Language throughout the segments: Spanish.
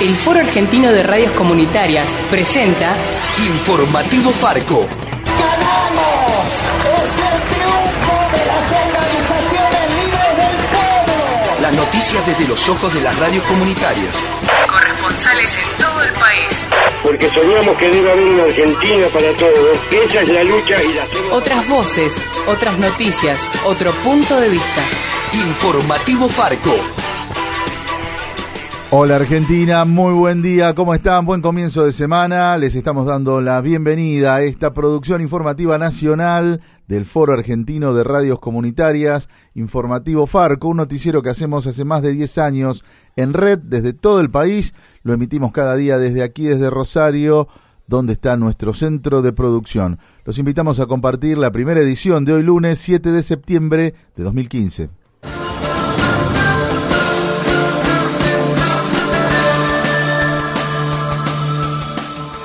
El Foro Argentino de Radios Comunitarias presenta Informativo Farco. ¡Ganamos! ¡Es el triunfo de las organizaciones libres del pueblo! Las noticias desde los ojos de las radios comunitarias. Corresponsales en todo el país. porque soñamos que debe haber una Argentina para todos. Esa es la lucha y la. Otras voces, otras noticias, otro punto de vista. Informativo Farco. Hola Argentina, muy buen día, ¿cómo están? Buen comienzo de semana. Les estamos dando la bienvenida a esta producción informativa nacional del Foro Argentino de Radios Comunitarias, Informativo Farco, un noticiero que hacemos hace más de 10 años en red desde todo el país. Lo emitimos cada día desde aquí, desde Rosario, donde está nuestro centro de producción. Los invitamos a compartir la primera edición de hoy lunes 7 de septiembre de 2015.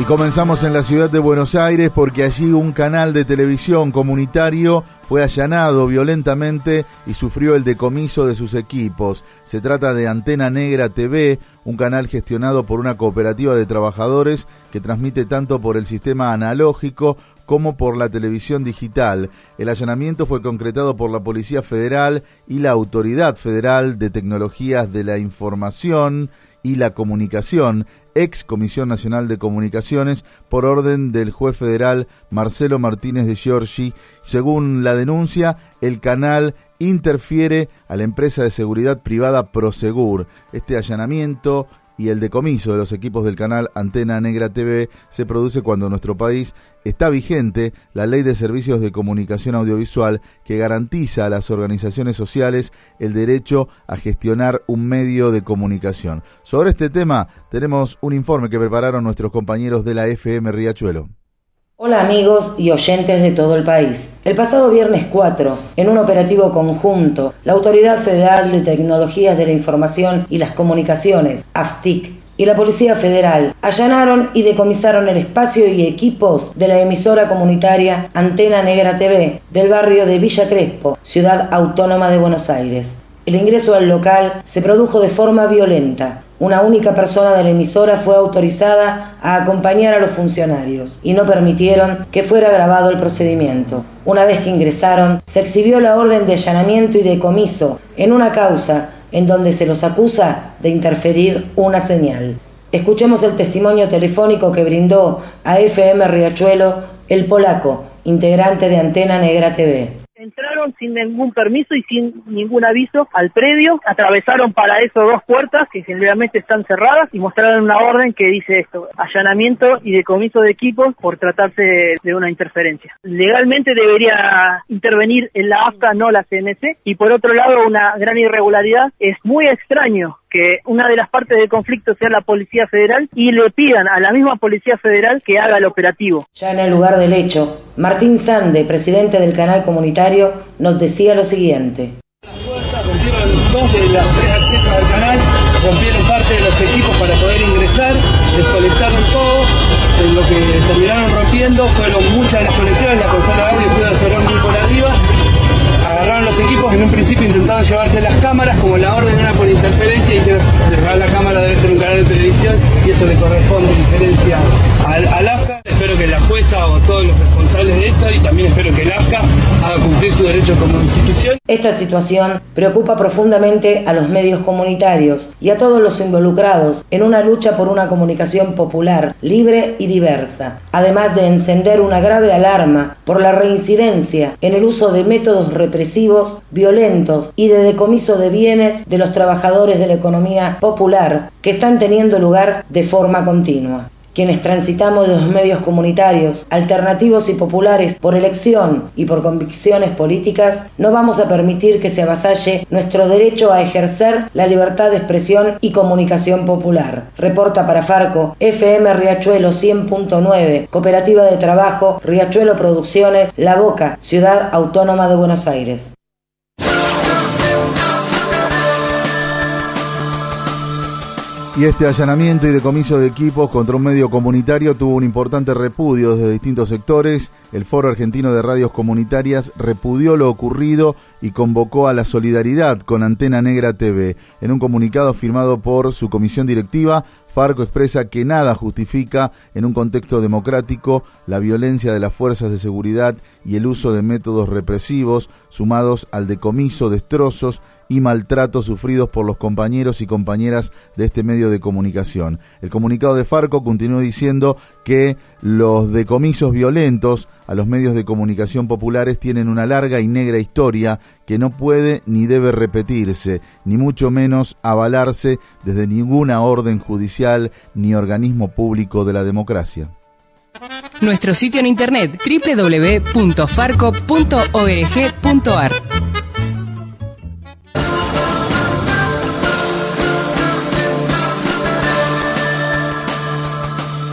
Y comenzamos en la ciudad de Buenos Aires porque allí un canal de televisión comunitario fue allanado violentamente y sufrió el decomiso de sus equipos. Se trata de Antena Negra TV, un canal gestionado por una cooperativa de trabajadores que transmite tanto por el sistema analógico como por la televisión digital. El allanamiento fue concretado por la Policía Federal y la Autoridad Federal de Tecnologías de la Información y la Comunicación, ex Comisión Nacional de Comunicaciones, por orden del juez federal Marcelo Martínez de Giorgi. Según la denuncia, el canal interfiere a la empresa de seguridad privada Prosegur. Este allanamiento y el decomiso de los equipos del canal Antena Negra TV se produce cuando nuestro país está vigente la Ley de Servicios de Comunicación Audiovisual que garantiza a las organizaciones sociales el derecho a gestionar un medio de comunicación. Sobre este tema tenemos un informe que prepararon nuestros compañeros de la FM Riachuelo. Hola amigos y oyentes de todo el país. El pasado viernes 4, en un operativo conjunto, la Autoridad Federal de Tecnologías de la Información y las Comunicaciones, AFTIC, y la Policía Federal allanaron y decomisaron el espacio y equipos de la emisora comunitaria Antena Negra TV del barrio de Villa Crespo, ciudad autónoma de Buenos Aires. El ingreso al local se produjo de forma violenta. Una única persona de la emisora fue autorizada a acompañar a los funcionarios y no permitieron que fuera grabado el procedimiento. Una vez que ingresaron, se exhibió la orden de allanamiento y decomiso en una causa en donde se los acusa de interferir una señal. Escuchemos el testimonio telefónico que brindó a FM Riachuelo el polaco, integrante de Antena Negra TV. Sin ningún permiso y sin ningún aviso al predio, atravesaron para eso dos puertas que generalmente están cerradas y mostraron una orden que dice esto, allanamiento y decomiso de equipos por tratarse de una interferencia. Legalmente debería intervenir en la AFTA, no la CNC, y por otro lado una gran irregularidad, es muy extraño que una de las partes del conflicto sea la Policía Federal y le pidan a la misma Policía Federal que haga el operativo. Ya en el lugar del hecho, Martín Sande, presidente del canal comunitario, nos decía lo siguiente. rompieron dos de los tres accesos al canal, rompieron parte de los equipos para poder ingresar, desconectaron todo, Eh, lo que terminaron rompiendo fueron muchas de las conexiones, la consola audio pudo cerrar muy por arriba, agarraron los equipos, en un principio intentaron llevarse las cámaras, como la orden era por interferencia, y dijeron, Esta situación preocupa profundamente a los medios comunitarios y a todos los involucrados en una lucha por una comunicación popular, libre y diversa, además de encender una grave alarma por la reincidencia en el uso de métodos represivos, violentos y de decomiso de bienes de los trabajadores de la economía popular que están teniendo lugar de forma continua. Quienes transitamos los medios comunitarios, alternativos y populares por elección y por convicciones políticas, no vamos a permitir que se avasalle nuestro derecho a ejercer la libertad de expresión y comunicación popular. Reporta para Farco, FM Riachuelo 100.9, Cooperativa de Trabajo, Riachuelo Producciones, La Boca, Ciudad Autónoma de Buenos Aires. Y este allanamiento y decomiso de equipos contra un medio comunitario tuvo un importante repudio desde distintos sectores. El Foro Argentino de Radios Comunitarias repudió lo ocurrido y convocó a la solidaridad con Antena Negra TV. En un comunicado firmado por su comisión directiva, Farco expresa que nada justifica en un contexto democrático la violencia de las fuerzas de seguridad y el uso de métodos represivos sumados al decomiso, destrozos y maltratos sufridos por los compañeros y compañeras de este medio de comunicación. El comunicado de Farco continuó diciendo que los decomisos violentos a los medios de comunicación populares tienen una larga y negra historia que no puede ni debe repetirse, ni mucho menos avalarse desde ninguna orden judicial ni organismo público de la democracia. Nuestro sitio en internet www.farco.org.ar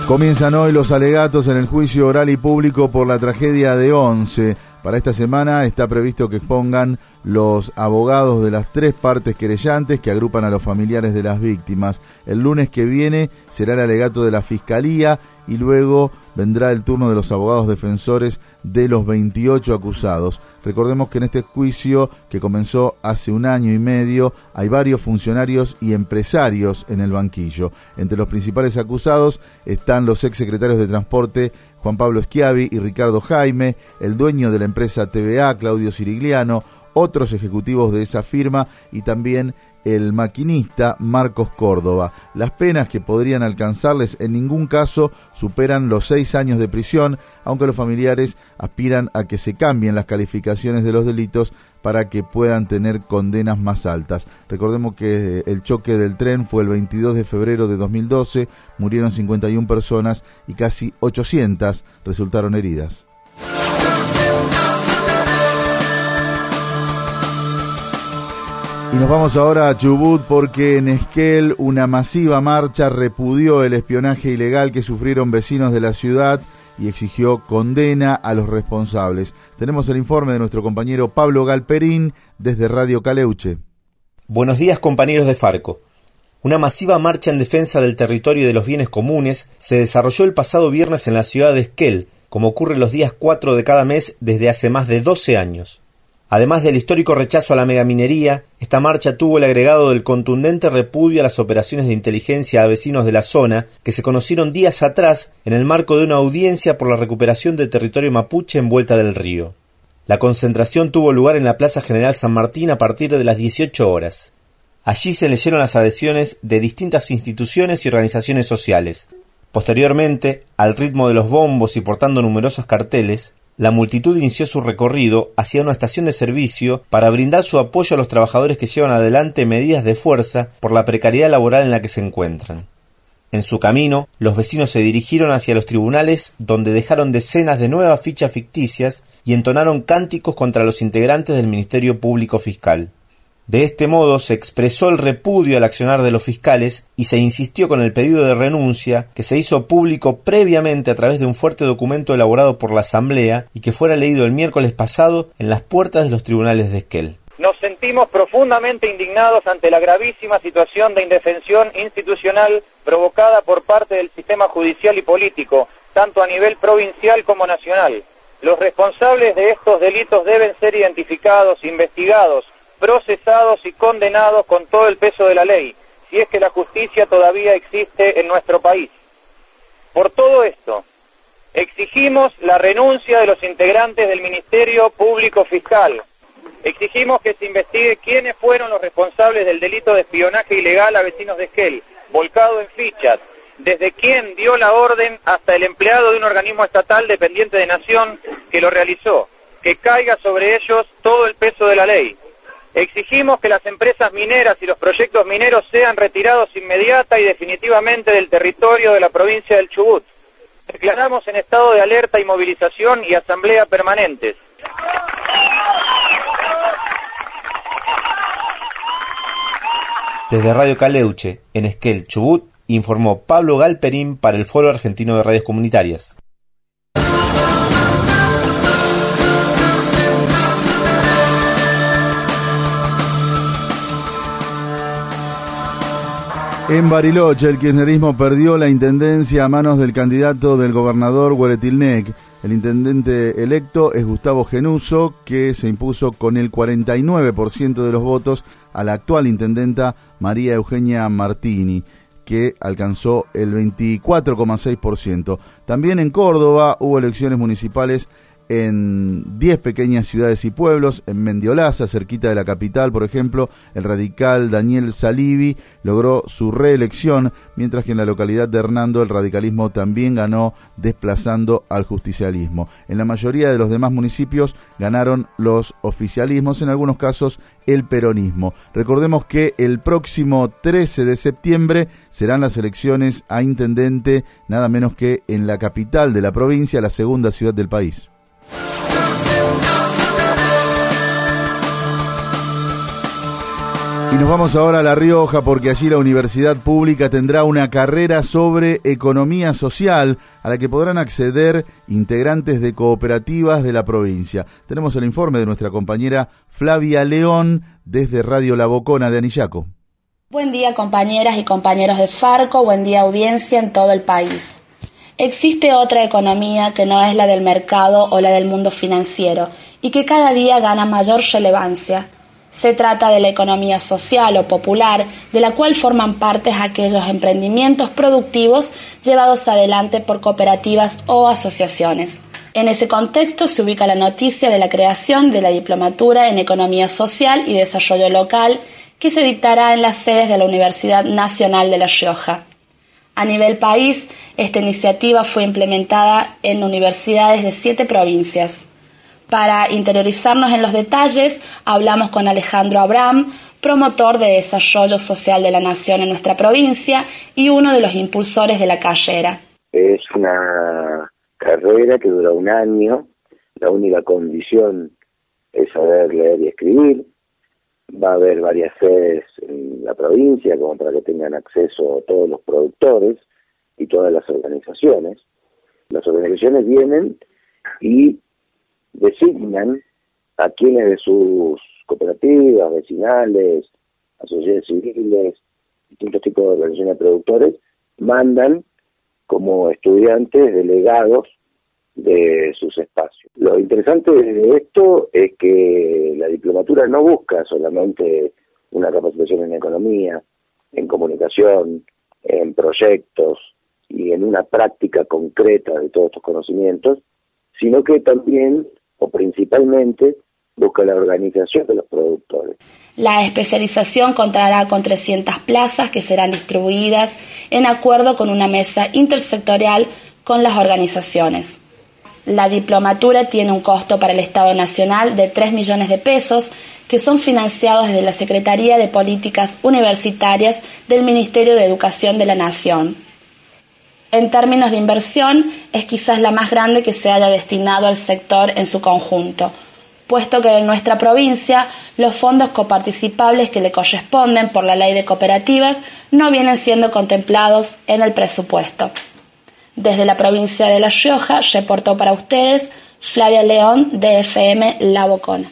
Comienzan hoy los alegatos en el juicio oral y público por la tragedia de Once. Para esta semana está previsto que expongan los abogados de las tres partes querellantes que agrupan a los familiares de las víctimas. El lunes que viene será el alegato de la Fiscalía y luego vendrá el turno de los abogados defensores de los 28 acusados. Recordemos que en este juicio, que comenzó hace un año y medio, hay varios funcionarios y empresarios en el banquillo. Entre los principales acusados están los exsecretarios de Transporte Juan Pablo Schiavi y Ricardo Jaime, el dueño de la empresa TVA, Claudio Sirigliano, otros ejecutivos de esa firma y también el maquinista Marcos Córdoba. Las penas que podrían alcanzarles en ningún caso superan los seis años de prisión, aunque los familiares aspiran a que se cambien las calificaciones de los delitos para que puedan tener condenas más altas. Recordemos que el choque del tren fue el 22 de febrero de 2012, murieron 51 personas y casi 800 resultaron heridas. Y nos vamos ahora a Chubut porque en Esquel una masiva marcha repudió el espionaje ilegal que sufrieron vecinos de la ciudad y exigió condena a los responsables. Tenemos el informe de nuestro compañero Pablo Galperín desde Radio Caleuche. Buenos días compañeros de Farco. Una masiva marcha en defensa del territorio y de los bienes comunes se desarrolló el pasado viernes en la ciudad de Esquel, como ocurre los días 4 de cada mes desde hace más de 12 años. Además del histórico rechazo a la megaminería, esta marcha tuvo el agregado del contundente repudio a las operaciones de inteligencia a vecinos de la zona que se conocieron días atrás en el marco de una audiencia por la recuperación del territorio mapuche en Vuelta del Río. La concentración tuvo lugar en la Plaza General San Martín a partir de las 18 horas. Allí se leyeron las adhesiones de distintas instituciones y organizaciones sociales. Posteriormente, al ritmo de los bombos y portando numerosos carteles, la multitud inició su recorrido hacia una estación de servicio para brindar su apoyo a los trabajadores que llevan adelante medidas de fuerza por la precariedad laboral en la que se encuentran. En su camino, los vecinos se dirigieron hacia los tribunales donde dejaron decenas de nuevas fichas ficticias y entonaron cánticos contra los integrantes del Ministerio Público Fiscal. De este modo se expresó el repudio al accionar de los fiscales y se insistió con el pedido de renuncia que se hizo público previamente a través de un fuerte documento elaborado por la Asamblea y que fuera leído el miércoles pasado en las puertas de los tribunales de Esquel. Nos sentimos profundamente indignados ante la gravísima situación de indefensión institucional provocada por parte del sistema judicial y político, tanto a nivel provincial como nacional. Los responsables de estos delitos deben ser identificados, investigados, procesados y condenados con todo el peso de la ley, si es que la justicia todavía existe en nuestro país. Por todo esto, exigimos la renuncia de los integrantes del Ministerio Público Fiscal. Exigimos que se investigue quiénes fueron los responsables del delito de espionaje ilegal a vecinos de Esquel, volcado en fichas, desde quién dio la orden hasta el empleado de un organismo estatal dependiente de Nación que lo realizó, que caiga sobre ellos todo el peso de la ley. Exigimos que las empresas mineras y los proyectos mineros sean retirados inmediata y definitivamente del territorio de la provincia del Chubut. Declaramos en estado de alerta y movilización y asamblea permanentes. Desde Radio Caleuche, en Esquel, Chubut, informó Pablo Galperín para el Foro Argentino de Radios Comunitarias. En Bariloche, el kirchnerismo perdió la intendencia a manos del candidato del gobernador Hueretilnec. El intendente electo es Gustavo Genuso, que se impuso con el 49% de los votos a la actual intendenta María Eugenia Martini que alcanzó el 24,6%. También en Córdoba hubo elecciones municipales en 10 pequeñas ciudades y pueblos, en Mendiolaza, cerquita de la capital, por ejemplo, el radical Daniel Salivi logró su reelección, mientras que en la localidad de Hernando el radicalismo también ganó desplazando al justicialismo. En la mayoría de los demás municipios ganaron los oficialismos, en algunos casos el peronismo. Recordemos que el próximo 13 de septiembre serán las elecciones a intendente, nada menos que en la capital de la provincia, la segunda ciudad del país. Y nos vamos ahora a La Rioja porque allí la universidad pública tendrá una carrera sobre economía social a la que podrán acceder integrantes de cooperativas de la provincia. Tenemos el informe de nuestra compañera Flavia León desde Radio La Bocona de Anillaco. Buen día compañeras y compañeros de Farco, buen día audiencia en todo el país. Existe otra economía que no es la del mercado o la del mundo financiero y que cada día gana mayor relevancia. Se trata de la economía social o popular, de la cual forman parte aquellos emprendimientos productivos llevados adelante por cooperativas o asociaciones. En ese contexto se ubica la noticia de la creación de la Diplomatura en Economía Social y Desarrollo Local que se dictará en las sedes de la Universidad Nacional de La Rioja. A nivel país, esta iniciativa fue implementada en universidades de siete provincias. Para interiorizarnos en los detalles, hablamos con Alejandro Abraham, promotor de desarrollo social de la nación en nuestra provincia y uno de los impulsores de la carrera. Es una carrera que dura un año, la única condición es saber leer y escribir, va a haber varias sedes en la provincia como para que tengan acceso todos los productores y todas las organizaciones. Las organizaciones vienen y designan a quienes de sus cooperativas, vecinales, asociaciones civiles, distintos tipos de organizaciones de productores, mandan como estudiantes delegados de sus espacios. Lo interesante de esto es que la diplomatura no busca solamente una capacitación en economía, en comunicación, en proyectos y en una práctica concreta de todos estos conocimientos, sino que también o principalmente busca la organización de los productores. La especialización contará con 300 plazas que serán distribuidas en acuerdo con una mesa intersectorial con las organizaciones. La diplomatura tiene un costo para el Estado Nacional de 3 millones de pesos que son financiados desde la Secretaría de Políticas Universitarias del Ministerio de Educación de la Nación. En términos de inversión, es quizás la más grande que se haya destinado al sector en su conjunto, puesto que en nuestra provincia los fondos coparticipables que le corresponden por la ley de cooperativas no vienen siendo contemplados en el presupuesto. Desde la provincia de La Rioja reportó para ustedes Flavia León de FM La Bocona.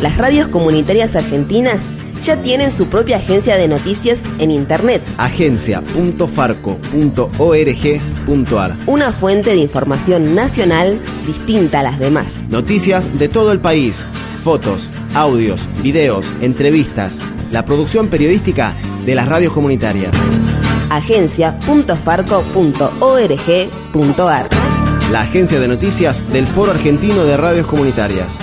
Las radios comunitarias argentinas ya tienen su propia agencia de noticias en Internet. agencia.farco.org.ar Una fuente de información nacional distinta a las demás. Noticias de todo el país, fotos, audios, videos, entrevistas, la producción periodística de las radios comunitarias. agencia.farco.org.ar La agencia de noticias del Foro Argentino de Radios Comunitarias.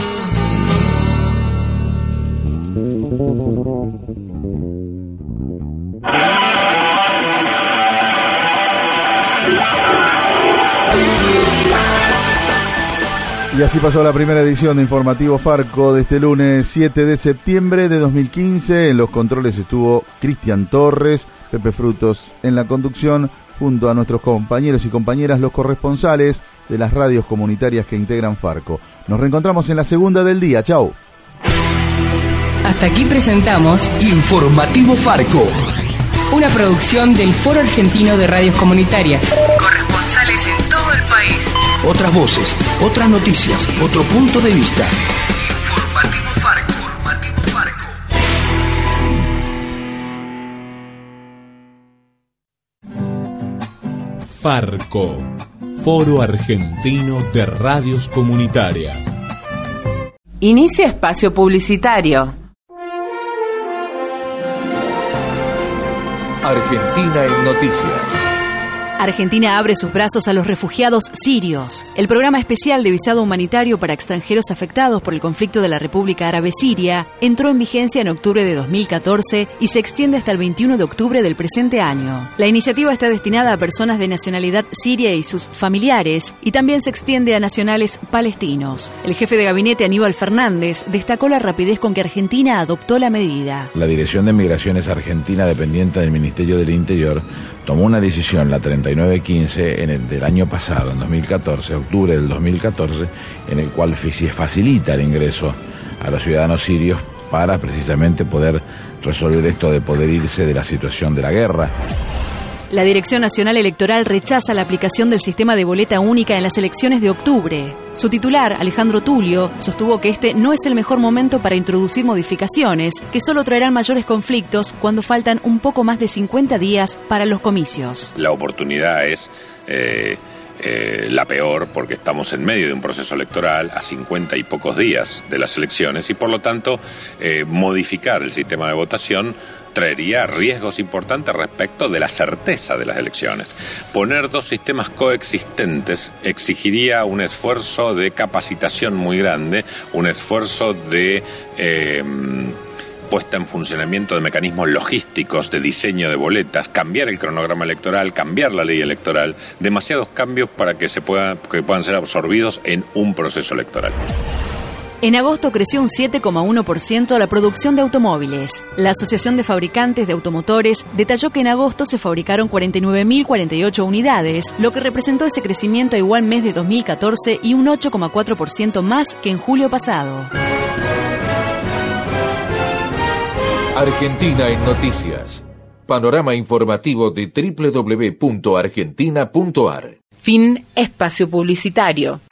Y así pasó la primera edición de Informativo Farco de este lunes 7 de septiembre de 2015. En los controles estuvo Cristian Torres, Pepe Frutos en la conducción, junto a nuestros compañeros y compañeras, los corresponsales de las radios comunitarias que integran Farco. Nos reencontramos en la segunda del día. Chau. Hasta aquí presentamos Informativo Farco. Una producción del Foro Argentino de Radios Comunitarias. Corresponsales en todo el país. Otras voces, otras noticias, otro punto de vista. Farco, Foro Argentino de Radios Comunitarias. Inicia espacio publicitario. Argentina en Noticias. Argentina abre sus brazos a los refugiados sirios. El programa especial de visado humanitario para extranjeros afectados por el conflicto de la República Árabe Siria entró en vigencia en octubre de 2014 y se extiende hasta el 21 de octubre del presente año. La iniciativa está destinada a personas de nacionalidad siria y sus familiares y también se extiende a nacionales palestinos. El jefe de gabinete Aníbal Fernández destacó la rapidez con que Argentina adoptó la medida. La Dirección de Migraciones Argentina, dependiente del Ministerio del Interior, tomó una decisión, la 3915, en el del año pasado, en 2014, octubre del 2014, en el cual se facilita el ingreso a los ciudadanos sirios para precisamente poder resolver esto de poder irse de la situación de la guerra. La Dirección Nacional Electoral rechaza la aplicación del sistema de boleta única en las elecciones de octubre. Su titular, Alejandro Tulio, sostuvo que este no es el mejor momento para introducir modificaciones, que solo traerán mayores conflictos cuando faltan un poco más de 50 días para los comicios. La oportunidad es... Eh, eh, la peor porque estamos en medio de un proceso electoral a 50 y pocos días de las elecciones y por lo tanto eh, modificar el sistema de votación traería riesgos importantes respecto de la certeza de las elecciones. Poner dos sistemas coexistentes exigiría un esfuerzo de capacitación muy grande, un esfuerzo de... Eh, puesta en funcionamiento de mecanismos logísticos, de diseño de boletas, cambiar el cronograma electoral, cambiar la ley electoral, demasiados cambios para que se pueda, que puedan ser absorbidos en un proceso electoral. En agosto creció un 7,1% la producción de automóviles. La Asociación de Fabricantes de Automotores detalló que en agosto se fabricaron 49.048 unidades, lo que representó ese crecimiento a igual mes de 2014 y un 8,4% más que en julio pasado. Argentina en Noticias. Panorama informativo de www.argentina.ar. Fin espacio publicitario.